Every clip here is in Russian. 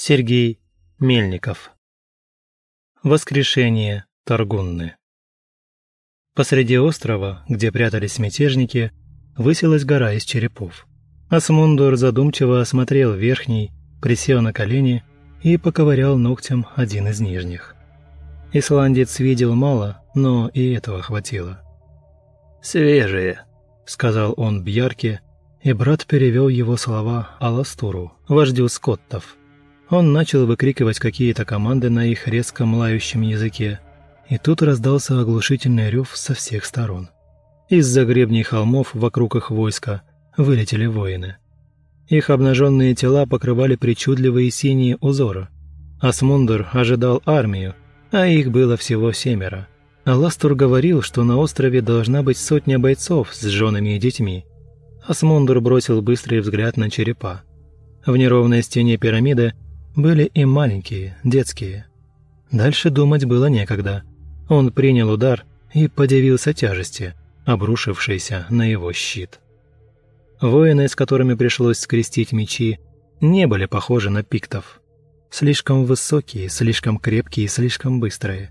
Сергей Мельников. Воскрешение Таргунны. Посреди острова, где прятались мятежники, высилась гора из черепов. Асмундур задумчиво осмотрел верхний, присел на колени и поковырял ногтем один из нижних. Исландец видел мало, но и этого хватило. «Свежие», — сказал он Бьярке, и брат перевел его слова Аластуру, вождю скоттов. Он начал выкрикивать какие-то команды на их резко млающем языке, и тут раздался оглушительный рев со всех сторон. Из-за гребней холмов вокруг их войска вылетели воины. Их обнаженные тела покрывали причудливые синие узоры. Асмундур ожидал армию, а их было всего семеро. Аластур говорил, что на острове должна быть сотня бойцов с женами и детьми. Асмундур бросил быстрый взгляд на черепа. В неровной стене пирамиды были и маленькие, детские. Дальше думать было некогда. Он принял удар и подивился тяжести, обрушившейся на его щит. Воины, с которыми пришлось скрестить мечи, не были похожи на пиктов. Слишком высокие, слишком крепкие, слишком быстрые.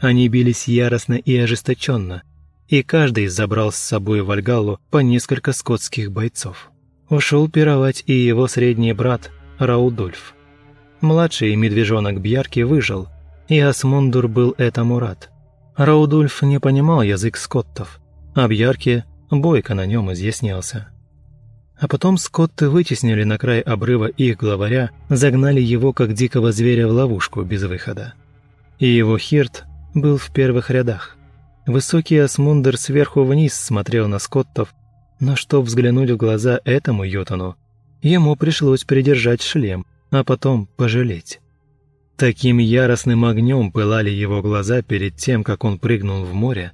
Они бились яростно и ожесточенно, и каждый забрал с собой в Альгаллу по несколько скотских бойцов. Ушел пировать и его средний брат Раудольф. Младший медвежонок Бьярки выжил, и Асмундур был этому рад. Раудульф не понимал язык скоттов, а Бьярки бойко на нем изъяснялся. А потом скотты вытеснили на край обрыва их главаря, загнали его как дикого зверя в ловушку без выхода. И его хирт был в первых рядах. Высокий Асмундер сверху вниз смотрел на скоттов, но чтоб взглянуть в глаза этому Йотану, ему пришлось придержать шлем, а потом пожалеть. Таким яростным огнем пылали его глаза перед тем, как он прыгнул в море.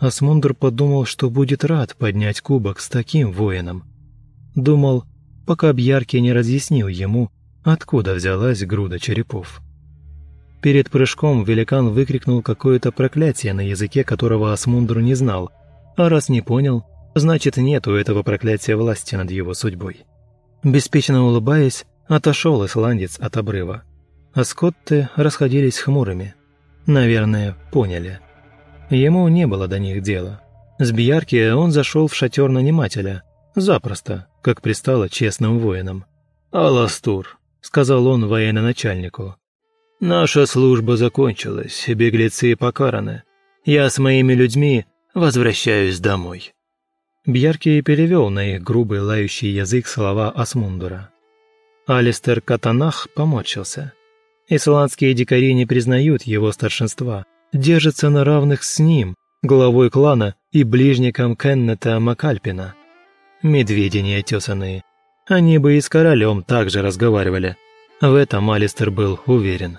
Асмундр подумал, что будет рад поднять кубок с таким воином. Думал, пока Бьярки не разъяснил ему, откуда взялась груда черепов. Перед прыжком великан выкрикнул какое-то проклятие на языке, которого Асмундр не знал, а раз не понял, значит нет у этого проклятия власти над его судьбой. Беспечно улыбаясь, отошел исландец от обрыва а скотты расходились хмурыми. Наверное, поняли. Ему не было до них дела. С Бьярки он зашел в шатер нанимателя. Запросто, как пристало честным воинам. «Аластур», — сказал он военачальнику. «Наша служба закончилась, беглецы покараны. Я с моими людьми возвращаюсь домой». Бьярки перевел на их грубый лающий язык слова Асмундура. Алистер Катанах поморщился. Исландские дикари не признают его старшинства, держатся на равных с ним, главой клана и ближником Кеннета Макальпина. Медведи неотесанные. Они бы и с королем также разговаривали. В этом Алистер был уверен.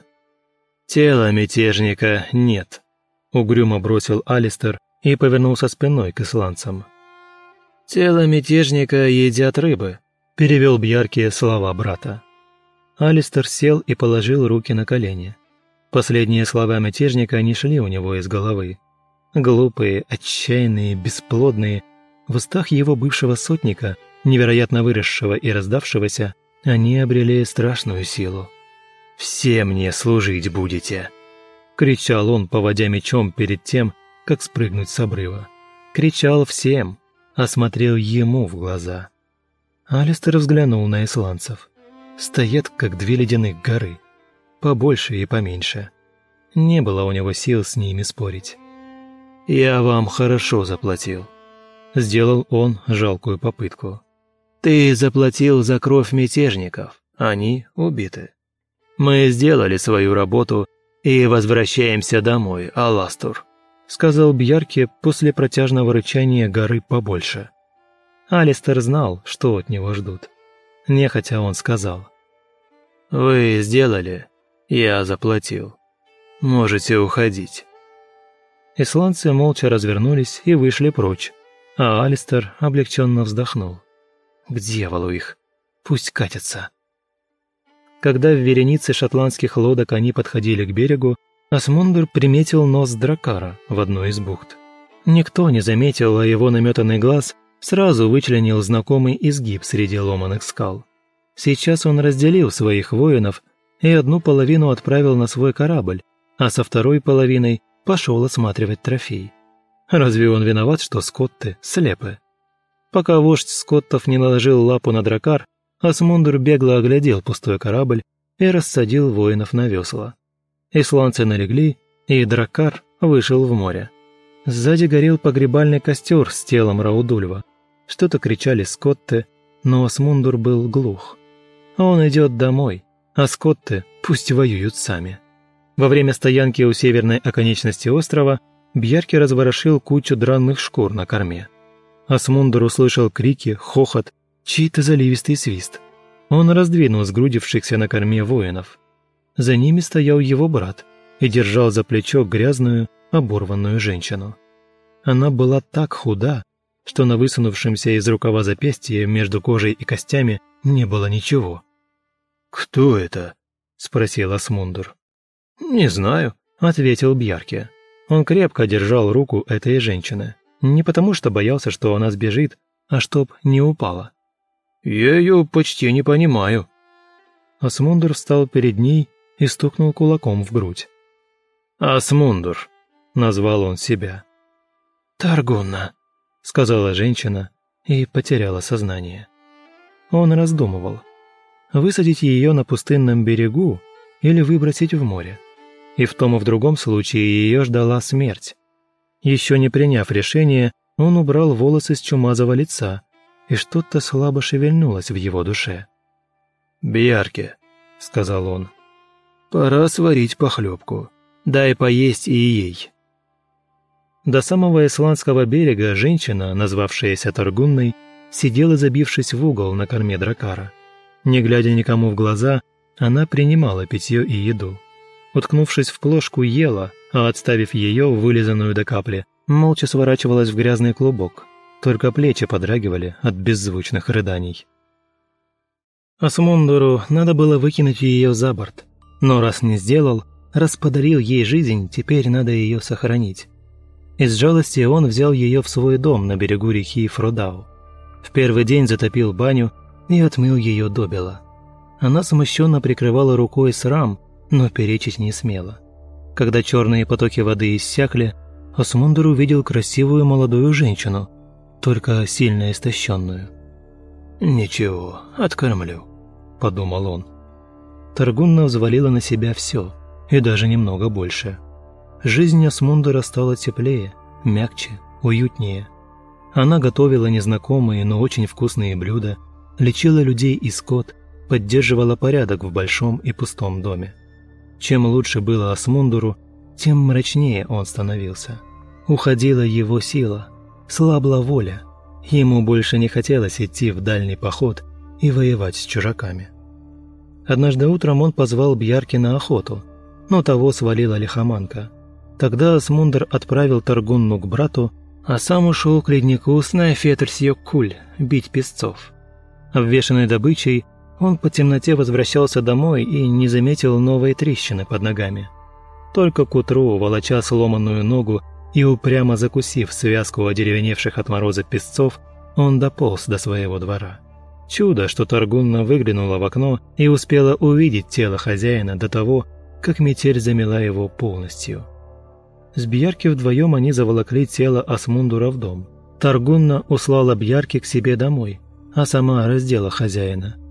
«Тела мятежника нет», — угрюмо бросил Алистер и повернулся спиной к исландцам. «Тело мятежника едят рыбы», — перевел Бьярки слова брата. Алистер сел и положил руки на колени. Последние слова мятежника не шли у него из головы. Глупые, отчаянные, бесплодные. В устах его бывшего сотника, невероятно выросшего и раздавшегося, они обрели страшную силу. «Все мне служить будете!» Кричал он, поводя мечом перед тем, как спрыгнуть с обрыва. Кричал всем, осмотрел ему в глаза. Алистер взглянул на исландцев стоят, как две ледяных горы, побольше и поменьше. Не было у него сил с ними спорить. «Я вам хорошо заплатил», — сделал он жалкую попытку. «Ты заплатил за кровь мятежников, они убиты. Мы сделали свою работу и возвращаемся домой, Аластур», — сказал Бьярке после протяжного рычания горы побольше. Алистер знал, что от него ждут. Нехотя он сказал. «Вы сделали, я заплатил. Можете уходить». Исландцы молча развернулись и вышли прочь, а Алистер облегченно вздохнул. «К дьяволу их! Пусть катятся!» Когда в веренице шотландских лодок они подходили к берегу, Асмундер приметил нос дракара в одной из бухт. Никто не заметил, а его наметанный глаз сразу вычленил знакомый изгиб среди ломаных скал. Сейчас он разделил своих воинов и одну половину отправил на свой корабль, а со второй половиной пошел осматривать трофей. Разве он виноват, что скотты слепы? Пока вождь скоттов не наложил лапу на дракар, Асмундер бегло оглядел пустой корабль и рассадил воинов на весла. Исландцы налегли, и дракар вышел в море. Сзади горел погребальный костер с телом Раудульва. Что-то кричали скотты, но Асмундур был глух. Он идет домой, а скотты пусть воюют сами. Во время стоянки у северной оконечности острова Бьярки разворошил кучу дранных шкур на корме. Асмундер услышал крики, хохот, чей-то заливистый свист. Он раздвинул сгрудившихся на корме воинов. За ними стоял его брат и держал за плечо грязную, оборванную женщину. Она была так худа, что на высунувшемся из рукава запястье между кожей и костями не было ничего. «Кто это?» – спросил Асмундур. «Не знаю», – ответил Бьярке. Он крепко держал руку этой женщины. Не потому, что боялся, что она сбежит, а чтоб не упала. «Я ее почти не понимаю». Асмундур встал перед ней и стукнул кулаком в грудь. «Асмундур», — назвал он себя. «Таргунна», — сказала женщина и потеряла сознание. Он раздумывал, высадить ее на пустынном берегу или выбросить в море. И в том и в другом случае ее ждала смерть. Еще не приняв решение, он убрал волосы с чумазого лица, и что-то слабо шевельнулось в его душе. «Бьярке», — сказал он, — «пора сварить похлебку. Дай поесть и ей». До самого исландского берега женщина, назвавшаяся Торгунной, сидела забившись в угол на корме дракара. Не глядя никому в глаза, она принимала питье и еду. Уткнувшись в плошку, ела, а отставив ее, вылизанную до капли, молча сворачивалась в грязный клубок. Только плечи подрагивали от беззвучных рыданий. Асмундуру надо было выкинуть ее за борт. Но раз не сделал, раз подарил ей жизнь, теперь надо ее сохранить. Из жалости он взял ее в свой дом на берегу реки Фродау. В первый день затопил баню и отмыл ее добело. Она смущенно прикрывала рукой срам, но перечить не смела. Когда черные потоки воды иссякли, Осмундер увидел красивую молодую женщину, только сильно истощенную. «Ничего, откормлю», – подумал он. Таргунна взвалила на себя все, и даже немного больше. Жизнь Осмундера стала теплее, мягче, уютнее. Она готовила незнакомые, но очень вкусные блюда, лечила людей и скот, поддерживала порядок в большом и пустом доме. Чем лучше было Асмундуру, тем мрачнее он становился. Уходила его сила, слабла воля. Ему больше не хотелось идти в дальний поход и воевать с чужаками. Однажды утром он позвал Бьярки на охоту, но того свалила лихоманка. Тогда Асмундер отправил Таргунну к брату, а сам ушел к леднику с Найфетерсьё Куль бить песцов. Обвешанный добычей, он по темноте возвращался домой и не заметил новой трещины под ногами. Только к утру, волоча сломанную ногу и упрямо закусив связку одеревеневших от мороза песцов, он дополз до своего двора. Чудо, что Торгунна выглянула в окно и успела увидеть тело хозяина до того, как метель замела его полностью. С Бьярки вдвоем они заволокли тело Асмундура в дом. Таргунна услала Бьярки к себе домой, а сама раздела хозяина –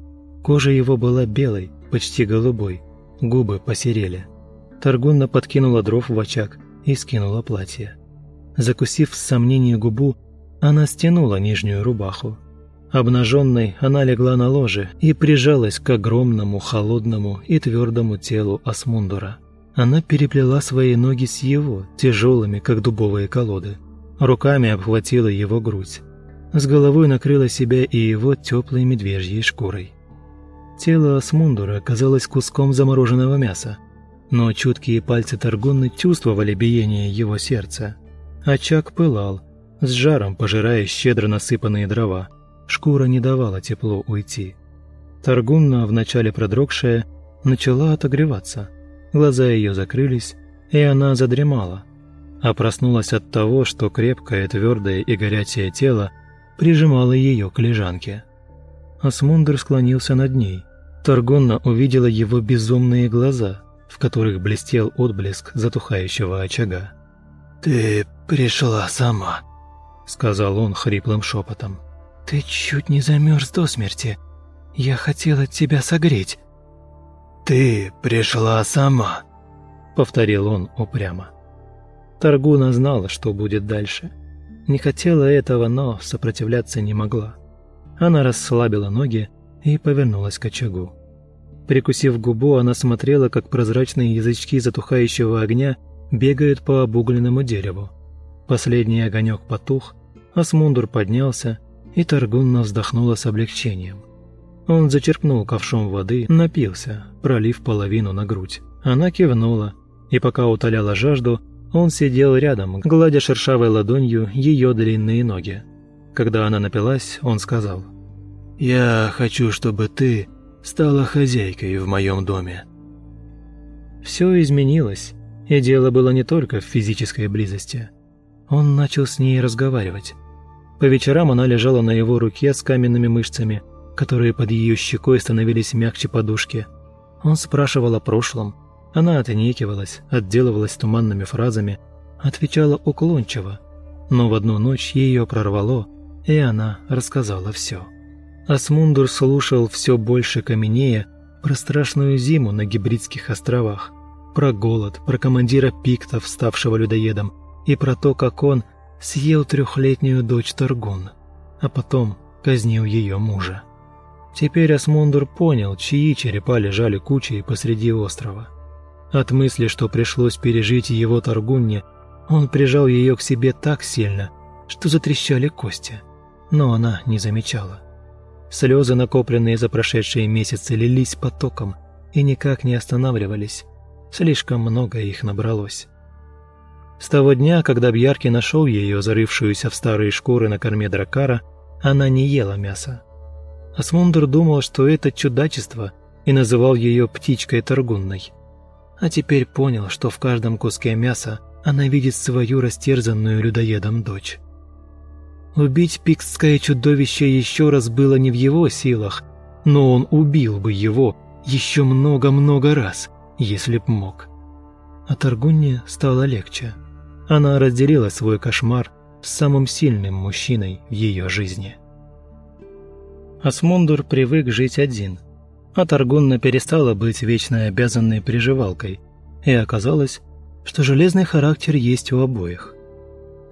Кожа его была белой, почти голубой, губы посерели. Торгунна подкинула дров в очаг и скинула платье. Закусив с сомнением губу, она стянула нижнюю рубаху. Обнаженной она легла на ложе и прижалась к огромному, холодному и твердому телу Асмундура. Она переплела свои ноги с его, тяжелыми, как дубовые колоды. Руками обхватила его грудь. С головой накрыла себя и его теплой медвежьей шкурой. Тело Асмундура казалось куском замороженного мяса, но чуткие пальцы Таргунны чувствовали биение его сердца. Очаг пылал, с жаром пожирая щедро насыпанные дрова. Шкура не давала теплу уйти. Таргунна, вначале продрогшая, начала отогреваться. Глаза ее закрылись, и она задремала. А проснулась от того, что крепкое, твердое и горячее тело прижимало ее к лежанке. Асмундер склонился над ней, Торгонна увидела его безумные глаза, в которых блестел отблеск затухающего очага. «Ты пришла сама», — сказал он хриплым шепотом. «Ты чуть не замерз до смерти. Я хотела тебя согреть». «Ты пришла сама», — повторил он упрямо. Таргуна знала, что будет дальше. Не хотела этого, но сопротивляться не могла. Она расслабила ноги и повернулась к очагу. Прикусив губу, она смотрела, как прозрачные язычки затухающего огня бегают по обугленному дереву. Последний огонек потух, а Смундур поднялся, и Таргунна вздохнула с облегчением. Он зачерпнул ковшом воды, напился, пролив половину на грудь. Она кивнула, и пока утоляла жажду, он сидел рядом, гладя шершавой ладонью ее длинные ноги. Когда она напилась, он сказал, «Я хочу, чтобы ты стала хозяйкой в моем доме». Все изменилось, и дело было не только в физической близости. Он начал с ней разговаривать. По вечерам она лежала на его руке с каменными мышцами, которые под ее щекой становились мягче подушки. Он спрашивал о прошлом, она отнекивалась, отделывалась туманными фразами, отвечала уклончиво, но в одну ночь ее прорвало, и она рассказала все. Асмундур слушал все больше каменея про страшную зиму на Гибридских островах, про голод, про командира пиктов, ставшего людоедом, и про то, как он съел трехлетнюю дочь Таргун, а потом казнил ее мужа. Теперь Асмундур понял, чьи черепа лежали кучей посреди острова. От мысли, что пришлось пережить его Таргунне, он прижал ее к себе так сильно, что затрещали кости. Но она не замечала. Слезы, накопленные за прошедшие месяцы, лились потоком и никак не останавливались. Слишком много их набралось. С того дня, когда Бьярки нашел ее, зарывшуюся в старые шкуры на корме дракара, она не ела мяса. Асмундер думал, что это чудачество, и называл ее птичкой торгунной а теперь понял, что в каждом куске мяса она видит свою растерзанную людоедом дочь. Убить пикстское чудовище еще раз было не в его силах, но он убил бы его еще много-много раз, если б мог. А Таргунне стало легче. Она разделила свой кошмар с самым сильным мужчиной в ее жизни. Асмундур привык жить один – а Таргунна перестала быть вечной обязанной приживалкой, и оказалось, что железный характер есть у обоих.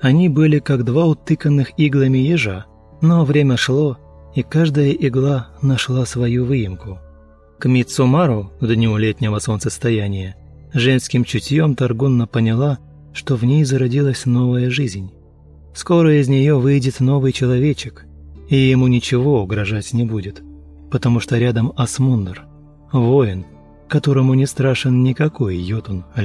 Они были как два утыканных иглами ежа, но время шло, и каждая игла нашла свою выемку. К Мицумару, дню летнего солнцестояния, женским чутьем Таргунна поняла, что в ней зародилась новая жизнь. Скоро из нее выйдет новый человечек, и ему ничего угрожать не будет потому что рядом Асмундер, воин, которому не страшен никакой йотун, а.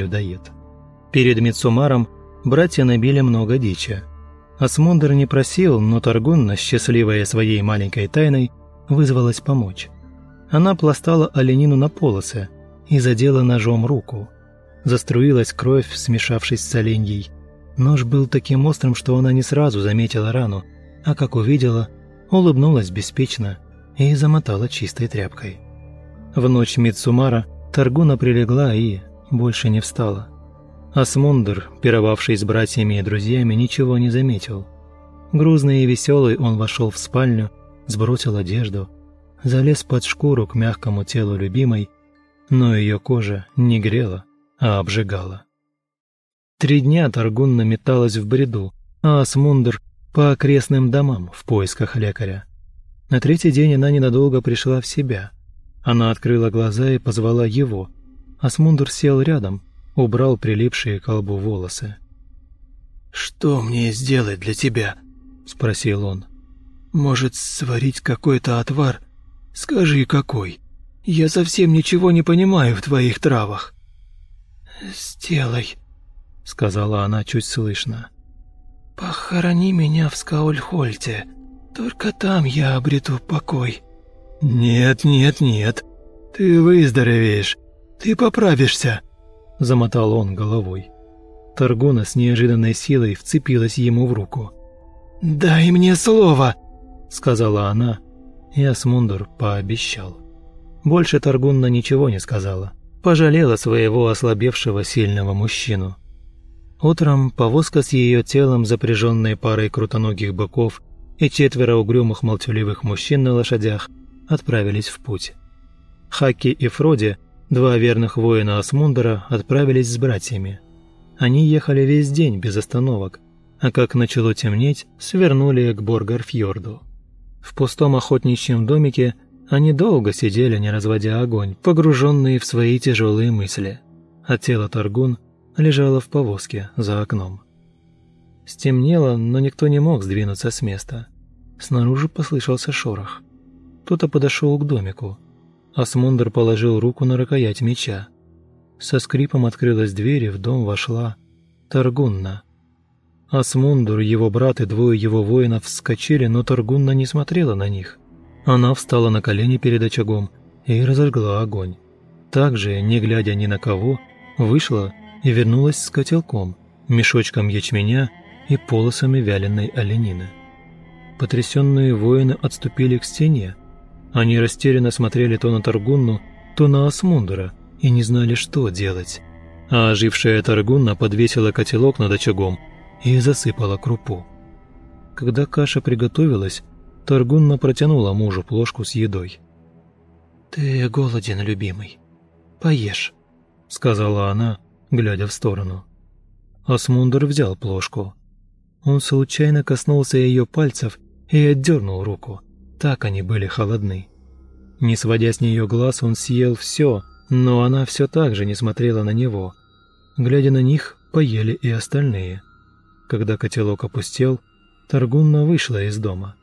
Перед Мицумаром братья набили много дичи. Асмундер не просил, но Таргунна, счастливая своей маленькой тайной, вызвалась помочь. Она пластала оленину на полосы и задела ножом руку. Заструилась кровь, смешавшись с оленьей. Нож был таким острым, что она не сразу заметила рану, а как увидела, улыбнулась беспечно и замотала чистой тряпкой. В ночь Мицумара Таргуна прилегла и больше не встала. Асмундер, пировавший с братьями и друзьями, ничего не заметил. Грузный и веселый он вошел в спальню, сбросил одежду, залез под шкуру к мягкому телу любимой, но ее кожа не грела, а обжигала. Три дня Таргунна металась в бреду, а Асмундер по окрестным домам в поисках лекаря. На третий день она ненадолго пришла в себя. Она открыла глаза и позвала его. Асмундер сел рядом, убрал прилипшие к колбу волосы. «Что мне сделать для тебя?» – спросил он. «Может, сварить какой-то отвар? Скажи, какой. Я совсем ничего не понимаю в твоих травах». «Сделай», – сказала она чуть слышно. «Похорони меня в Скаульхольте. Только там я обрету покой». «Нет, нет, нет. Ты выздоровеешь. Ты поправишься», — замотал он головой. Таргона с неожиданной силой вцепилась ему в руку. «Дай мне слово», — сказала она, и Асмундур пообещал. Больше Таргунна ничего не сказала. Пожалела своего ослабевшего сильного мужчину. Утром повозка с ее телом, запряженной парой крутоногих быков и четверо угрюмых молчаливых мужчин на лошадях, отправились в путь. Хаки и Фроди, два верных воина Асмундера, отправились с братьями. Они ехали весь день без остановок, а как начало темнеть, свернули к Боргарфьорду. В пустом охотничьем домике они долго сидели, не разводя огонь, погруженные в свои тяжелые мысли, а тело Таргун лежало в повозке за окном. Стемнело, но никто не мог сдвинуться с места. Снаружи послышался шорох. Кто-то подошел к домику. Асмундер положил руку на рукоять меча. Со скрипом открылась дверь, и в дом вошла Таргунна. Асмундур, его брат и двое его воинов вскочили, но Таргунна не смотрела на них. Она встала на колени перед очагом и разожгла огонь. Также, не глядя ни на кого, вышла и вернулась с котелком, мешочком ячменя и полосами вяленой оленины. Потрясенные воины отступили к стене. Они растерянно смотрели то на Таргунну, то на Асмундера и не знали, что делать. А ожившая Таргунна подвесила котелок над очагом и засыпала крупу. Когда каша приготовилась, Таргунна протянула мужу плошку с едой. «Ты голоден, любимый. Поешь», — сказала она, глядя в сторону. Асмундер взял плошку. Он случайно коснулся ее пальцев и отдернул руку. Так они были холодны. Не сводя с нее глаз, он съел все, но она все так же не смотрела на него. Глядя на них, поели и остальные. Когда котелок опустел, Таргунна вышла из дома.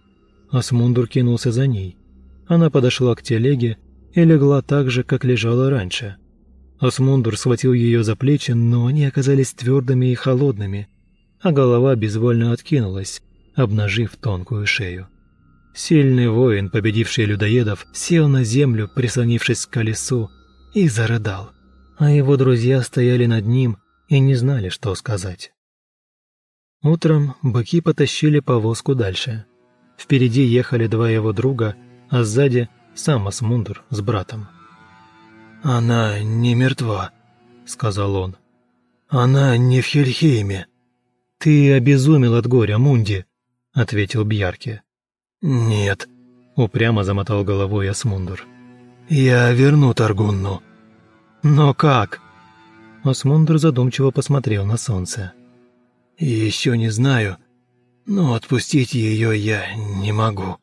Асмундур кинулся за ней. Она подошла к телеге и легла так же, как лежала раньше. Асмундур схватил ее за плечи, но они оказались твердыми и холодными, а голова безвольно откинулась, обнажив тонкую шею. Сильный воин, победивший людоедов, сел на землю, прислонившись к колесу, и зарыдал, а его друзья стояли над ним и не знали, что сказать. Утром быки потащили повозку дальше. Впереди ехали два его друга, а сзади сам Асмундр с братом. «Она не мертва», — сказал он. «Она не в Хельхейме». «Ты обезумел от горя, Мунди», — ответил Бьярки. «Нет», — упрямо замотал головой Асмундур. «Я верну Таргунну». «Но как?» Асмундур задумчиво посмотрел на солнце. «Еще не знаю, но отпустить ее я не могу».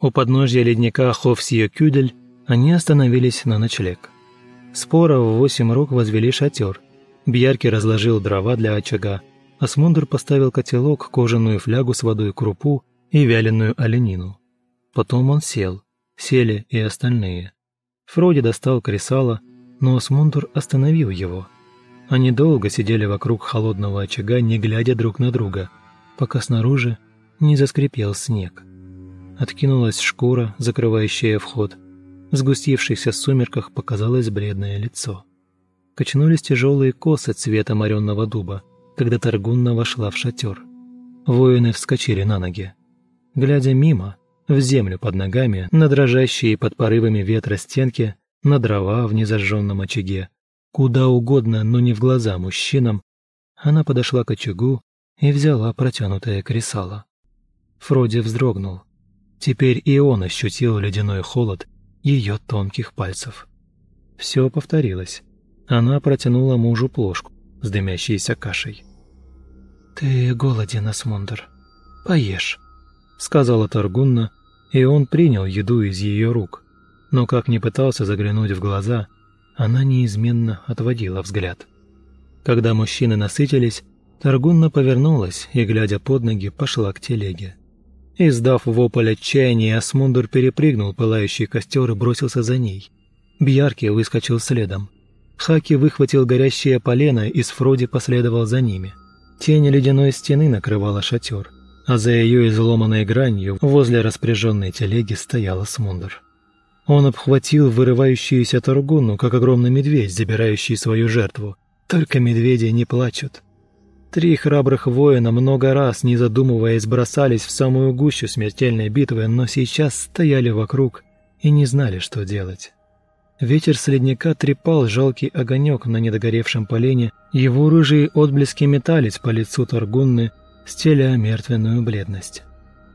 У подножья ледника Ховсия-Кюдель они остановились на ночлег. Спора в восемь рук возвели шатер. Бьярки разложил дрова для очага, а поставил котелок, кожаную флягу с водой крупу и вяленую оленину. Потом он сел, сели и остальные. Фроди достал кресало, но Смундер остановил его. Они долго сидели вокруг холодного очага, не глядя друг на друга, пока снаружи не заскрипел снег. Откинулась шкура, закрывающая вход – в сгустившихся сумерках показалось бледное лицо. Качнулись тяжелые косы цвета моренного дуба, когда Таргунна вошла в шатер. Воины вскочили на ноги. Глядя мимо, в землю под ногами, на дрожащие под порывами ветра стенки, на дрова в незажженном очаге, куда угодно, но не в глаза мужчинам, она подошла к очагу и взяла протянутое кресало. Фроди вздрогнул. Теперь и он ощутил ледяной холод ее тонких пальцев. Все повторилось. Она протянула мужу плошку с дымящейся кашей. «Ты голоден, Асмундер. Поешь», — сказала Таргунна, и он принял еду из ее рук. Но как ни пытался заглянуть в глаза, она неизменно отводила взгляд. Когда мужчины насытились, Таргунна повернулась и, глядя под ноги, пошла к телеге. Издав вопль отчаяния, Асмундур перепрыгнул пылающий костер и бросился за ней. Бьярки выскочил следом. Хаки выхватил горящее полено и с Фроди последовал за ними. Тень ледяной стены накрывала шатер, а за ее изломанной гранью возле распряженной телеги стоял Асмундур. Он обхватил вырывающуюся торгуну, как огромный медведь, забирающий свою жертву. Только медведи не плачут. Три храбрых воина много раз, не задумываясь, бросались в самую гущу смертельной битвы, но сейчас стояли вокруг и не знали, что делать. Ветер с ледника трепал жалкий огонек на недогоревшем полене, его рыжие отблески метались по лицу Торгунны, стеля мертвенную бледность.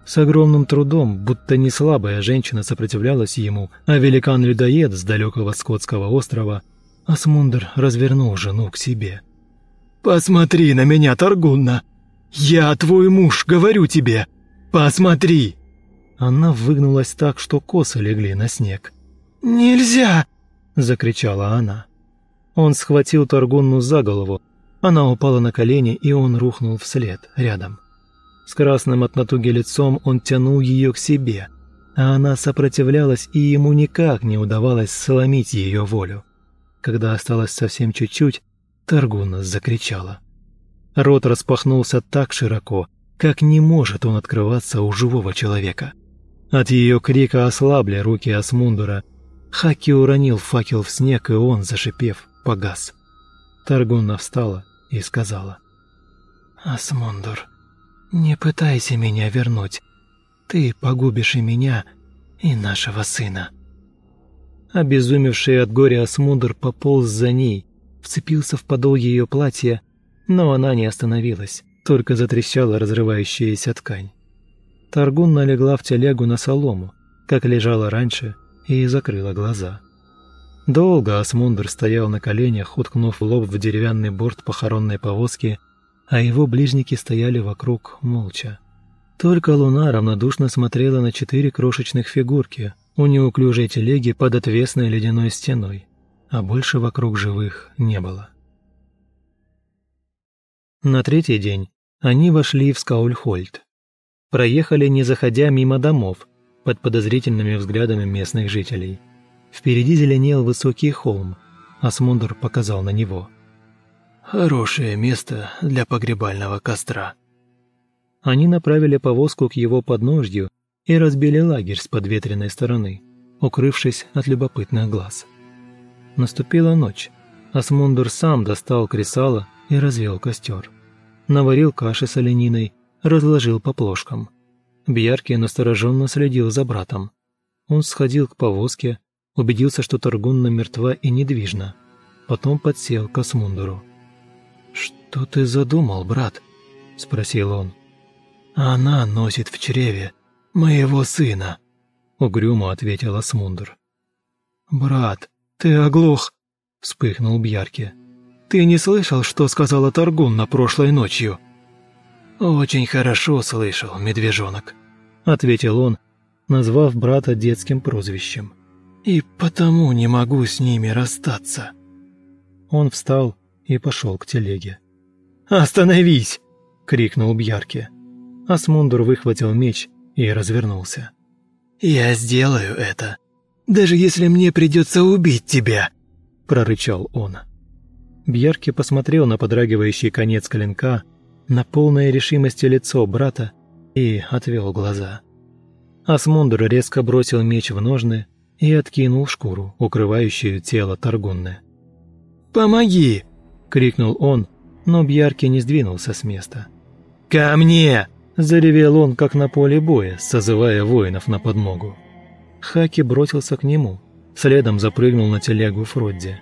С огромным трудом, будто не слабая женщина сопротивлялась ему, а великан-людоед с далекого скотского острова, Асмундер развернул жену к себе. «Посмотри на меня, Торгунна! Я твой муж, говорю тебе! Посмотри!» Она выгнулась так, что косы легли на снег. «Нельзя!» – закричала она. Он схватил Торгунну за голову. Она упала на колени, и он рухнул вслед, рядом. С красным от натуги лицом он тянул ее к себе, а она сопротивлялась, и ему никак не удавалось сломить ее волю. Когда осталось совсем чуть-чуть, Таргуна закричала. Рот распахнулся так широко, как не может он открываться у живого человека. От ее крика ослабли руки Асмундура – Хаки уронил факел в снег, и он, зашипев, погас. Таргунна встала и сказала. «Асмундур, не пытайся меня вернуть. Ты погубишь и меня, и нашего сына». Обезумевший от горя Асмундур пополз за ней, вцепился в подол ее платья, но она не остановилась, только затрещала разрывающаяся ткань. Таргунна легла в телегу на солому, как лежала раньше, и закрыла глаза. Долго Асмундер стоял на коленях, уткнув лоб в деревянный борт похоронной повозки, а его ближники стояли вокруг молча. Только луна равнодушно смотрела на четыре крошечных фигурки у неуклюжей телеги под отвесной ледяной стеной, а больше вокруг живых не было. На третий день они вошли в Скаульхольд. Проехали, не заходя мимо домов, под подозрительными взглядами местных жителей. Впереди зеленел высокий холм, а Смундер показал на него. «Хорошее место для погребального костра». Они направили повозку к его подножью и разбили лагерь с подветренной стороны, укрывшись от любопытных глаз. Наступила ночь. Асмундер сам достал кресало и развел костер. Наварил каши с олениной, разложил по плошкам. Бьярки настороженно следил за братом. Он сходил к повозке, убедился, что Торгунна мертва и недвижна. Потом подсел к Асмундеру. «Что ты задумал, брат?» – спросил он. «Она носит в чреве моего сына», – угрюмо ответил Асмундер. «Брат, ты оглох!» – вспыхнул Бьярки. «Ты не слышал, что сказала Торгунна прошлой ночью?» «Очень хорошо слышал, медвежонок», — ответил он, назвав брата детским прозвищем. «И потому не могу с ними расстаться». Он встал и пошел к телеге. «Остановись!» — крикнул Бьярке. Асмундур выхватил меч и развернулся. «Я сделаю это, даже если мне придется убить тебя!» — прорычал он. Бьярки посмотрел на подрагивающий конец клинка, на полное решимости лицо брата и отвел глаза. Асмундр резко бросил меч в ножны и откинул шкуру, укрывающую тело Таргунны. «Помоги!» – крикнул он, но Бьярки не сдвинулся с места. «Ко мне!» – заревел он, как на поле боя, созывая воинов на подмогу. Хаки бросился к нему, следом запрыгнул на телегу Фродди.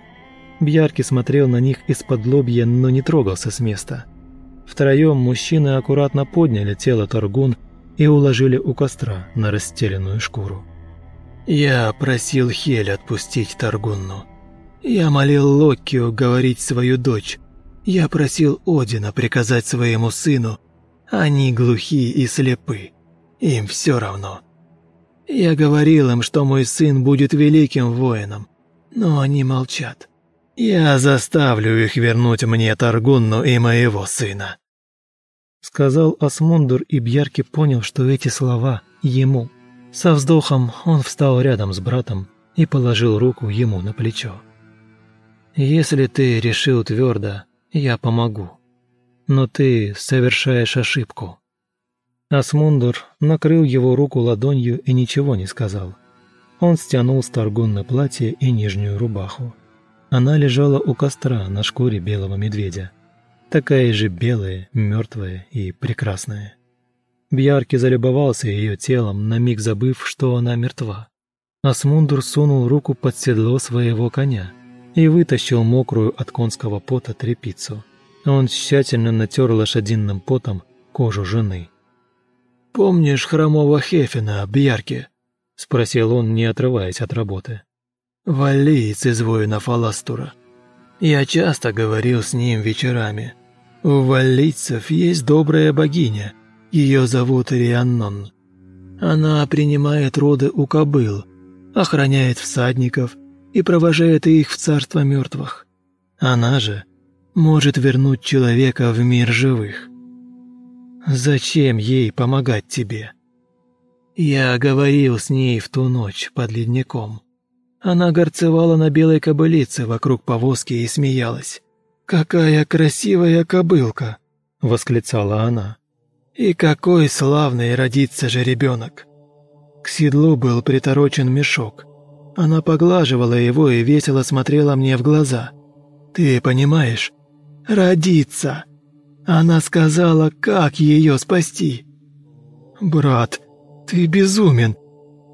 Бьярки смотрел на них из-под лобья, но не трогался с места – Втроем мужчины аккуратно подняли тело Торгун и уложили у костра на расстеленную шкуру. «Я просил Хель отпустить Таргунну. Я молил Локки уговорить свою дочь. Я просил Одина приказать своему сыну. Они глухи и слепы. Им все равно. Я говорил им, что мой сын будет великим воином, но они молчат. Я заставлю их вернуть мне Таргунну и моего сына. Сказал Асмундур, и Бьярки понял, что эти слова ему. Со вздохом он встал рядом с братом и положил руку ему на плечо. «Если ты решил твердо, я помогу. Но ты совершаешь ошибку». Асмундур накрыл его руку ладонью и ничего не сказал. Он стянул с Таргунна платье и нижнюю рубаху. Она лежала у костра на шкуре белого медведя. Такая же белая, мертвая и прекрасная. Бьярки залюбовался ее телом, на миг забыв, что она мертва. Асмундур сунул руку под седло своего коня и вытащил мокрую от конского пота трепицу. Он тщательно натер лошадиным потом кожу жены. «Помнишь хромого Хефина, Бьярки?» – спросил он, не отрываясь от работы. «Валиец из воина Фаластура. Я часто говорил с ним вечерами. У валийцев есть добрая богиня. Ее зовут Рианнон. Она принимает роды у кобыл, охраняет всадников и провожает их в царство мертвых. Она же может вернуть человека в мир живых. Зачем ей помогать тебе? Я говорил с ней в ту ночь под ледником. Она горцевала на белой кобылице вокруг повозки и смеялась. «Какая красивая кобылка!» — восклицала она. «И какой славный родится же ребенок!» К седлу был приторочен мешок. Она поглаживала его и весело смотрела мне в глаза. «Ты понимаешь? Родится!» Она сказала, как ее спасти. «Брат, ты безумен!»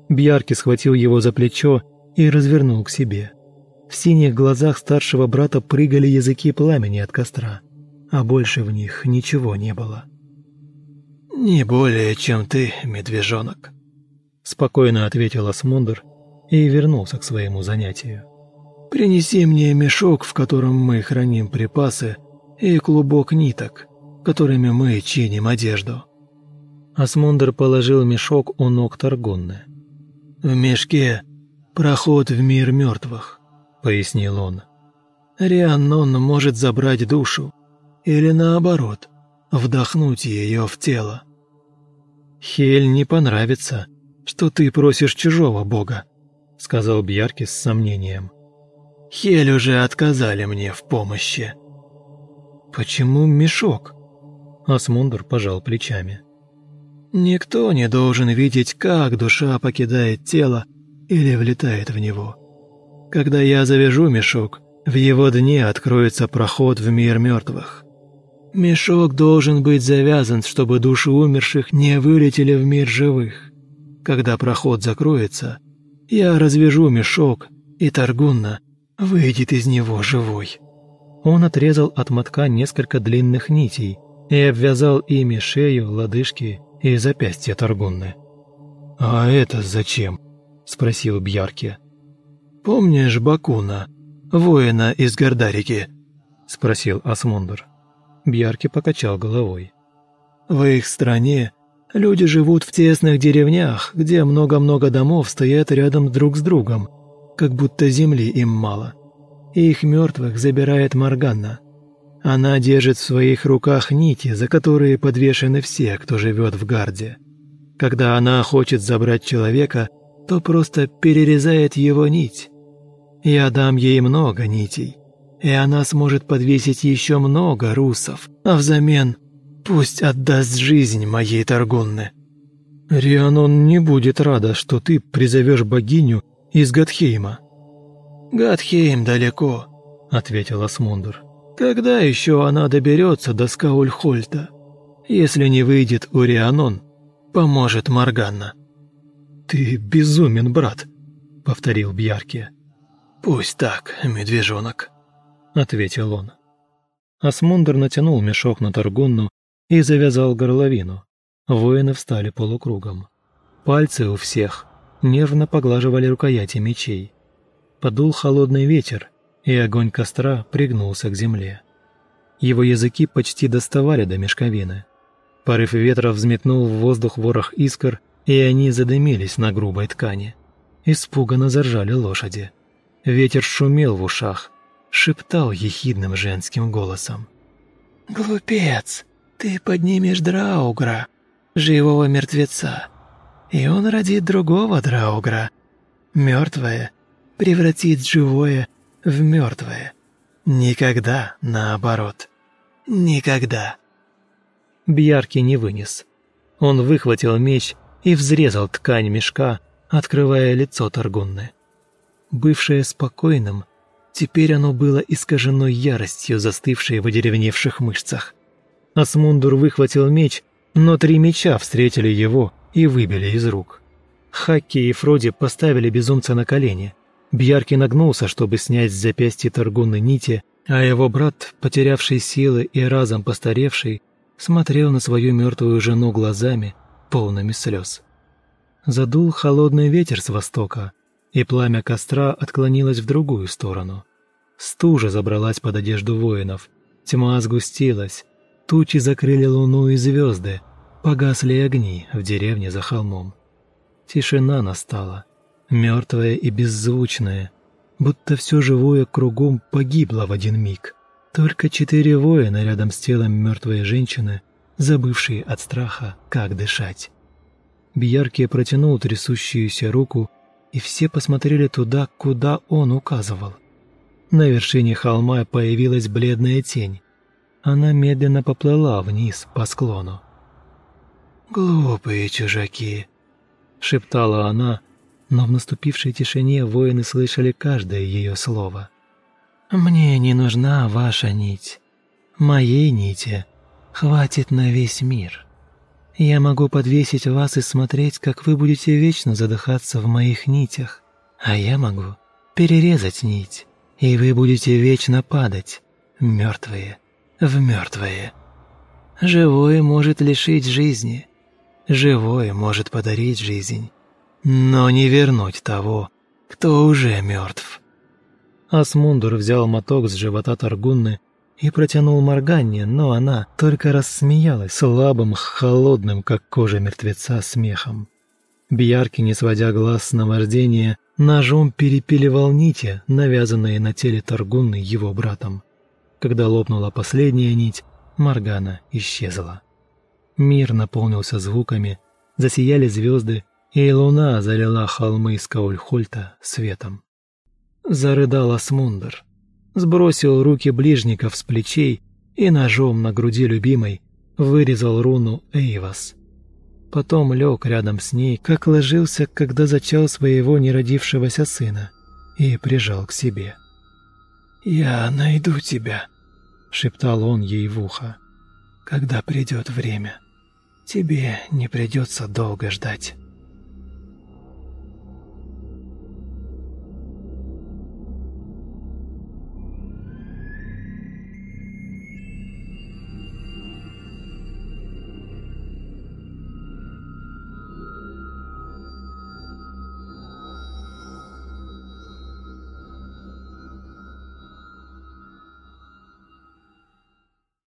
Бьярки схватил его за плечо и развернул к себе. В синих глазах старшего брата прыгали языки пламени от костра, а больше в них ничего не было. «Не более, чем ты, медвежонок», — спокойно ответил Асмундер и вернулся к своему занятию. «Принеси мне мешок, в котором мы храним припасы, и клубок ниток, которыми мы чиним одежду». Асмундер положил мешок у ног Таргонны. «В мешке проход в мир мертвых», — пояснил он. «Рианнон может забрать душу, или наоборот, вдохнуть ее в тело». «Хель не понравится, что ты просишь чужого бога», — сказал Бьярки с сомнением. «Хель уже отказали мне в помощи». «Почему мешок?» Асмундер пожал плечами. «Никто не должен видеть, как душа покидает тело или влетает в него. Когда я завяжу мешок, в его дне откроется проход в мир мертвых. Мешок должен быть завязан, чтобы души умерших не вылетели в мир живых. Когда проход закроется, я развяжу мешок, и Таргунна выйдет из него живой». Он отрезал от мотка несколько длинных нитей и обвязал ими шею, лодыжки и запястья Таргунны. «А это зачем?» – спросил Бьярки. «Помнишь Бакуна, воина из Гордарики?» – спросил Асмундер. Бьярки покачал головой. «В их стране люди живут в тесных деревнях, где много-много домов стоят рядом друг с другом, как будто земли им мало и их мертвых забирает Марганна. Она держит в своих руках нити, за которые подвешены все, кто живет в гарде. Когда она хочет забрать человека, то просто перерезает его нить. Я дам ей много нитей, и она сможет подвесить еще много русов, а взамен пусть отдаст жизнь моей торгунны. Рианон не будет рада, что ты призовешь богиню из Гатхейма. «Гадхейм далеко», — ответил Асмундер. «Когда еще она доберется до Скаульхольта? Если не выйдет Урианон, поможет Марганна». «Ты безумен, брат», — повторил Бьярки. «Пусть так, медвежонок», — ответил он. Асмундер натянул мешок на Таргунну и завязал горловину. Воины встали полукругом. Пальцы у всех нервно поглаживали рукояти мечей. Подул холодный ветер, и огонь костра пригнулся к земле. Его языки почти доставали до мешковины. Порыв ветра взметнул в воздух ворох искр, и они задымились на грубой ткани. Испуганно заржали лошади. Ветер шумел в ушах, шептал ехидным женским голосом. «Глупец, ты поднимешь Драугра, живого мертвеца, и он родит другого Драугра, мертвое превратит живое в мертвое. Никогда наоборот. Никогда. Бьярки не вынес. Он выхватил меч и взрезал ткань мешка, открывая лицо Таргунны. Бывшее спокойным, теперь оно было искажено яростью, застывшей в одеревневших мышцах. Асмундур выхватил меч, но три меча встретили его и выбили из рук. Хакки и Фроди поставили безумца на колени. Бьярки нагнулся, чтобы снять с запястья торгунной нити, а его брат, потерявший силы и разом постаревший, смотрел на свою мертвую жену глазами, полными слез. Задул холодный ветер с востока, и пламя костра отклонилось в другую сторону. Стужа забралась под одежду воинов, тьма сгустилась, тучи закрыли луну и звезды, погасли огни в деревне за холмом. Тишина настала, мертвая и беззвучная, будто все живое кругом погибло в один миг. Только четыре воина рядом с телом мертвой женщины, забывшие от страха, как дышать. Бьярки протянул трясущуюся руку, и все посмотрели туда, куда он указывал. На вершине холма появилась бледная тень. Она медленно поплыла вниз по склону. «Глупые чужаки», — шептала она, но в наступившей тишине воины слышали каждое ее слово. «Мне не нужна ваша нить. Моей нити хватит на весь мир. Я могу подвесить вас и смотреть, как вы будете вечно задыхаться в моих нитях, а я могу перерезать нить, и вы будете вечно падать, мертвые, в мертвые. Живое может лишить жизни, живое может подарить жизнь, но не вернуть того, кто уже мертв. Асмундур взял моток с живота Таргунны и протянул Морганне, но она только рассмеялась слабым, холодным, как кожа мертвеца, смехом. Бьярки, не сводя глаз с наваждения, Ножом перепиливал нити, навязанные на теле Таргунны его братом. Когда лопнула последняя нить, Маргана исчезла. Мир наполнился звуками, засияли звезды, и луна залила холмы Скаульхольта светом. Зарыдал Асмундер, сбросил руки ближников с плечей и ножом на груди любимой вырезал руну Эйвас – Потом лег рядом с ней, как ложился, когда зачал своего неродившегося сына, и прижал к себе. «Я найду тебя», — шептал он ей в ухо, — «когда придет время. Тебе не придется долго ждать».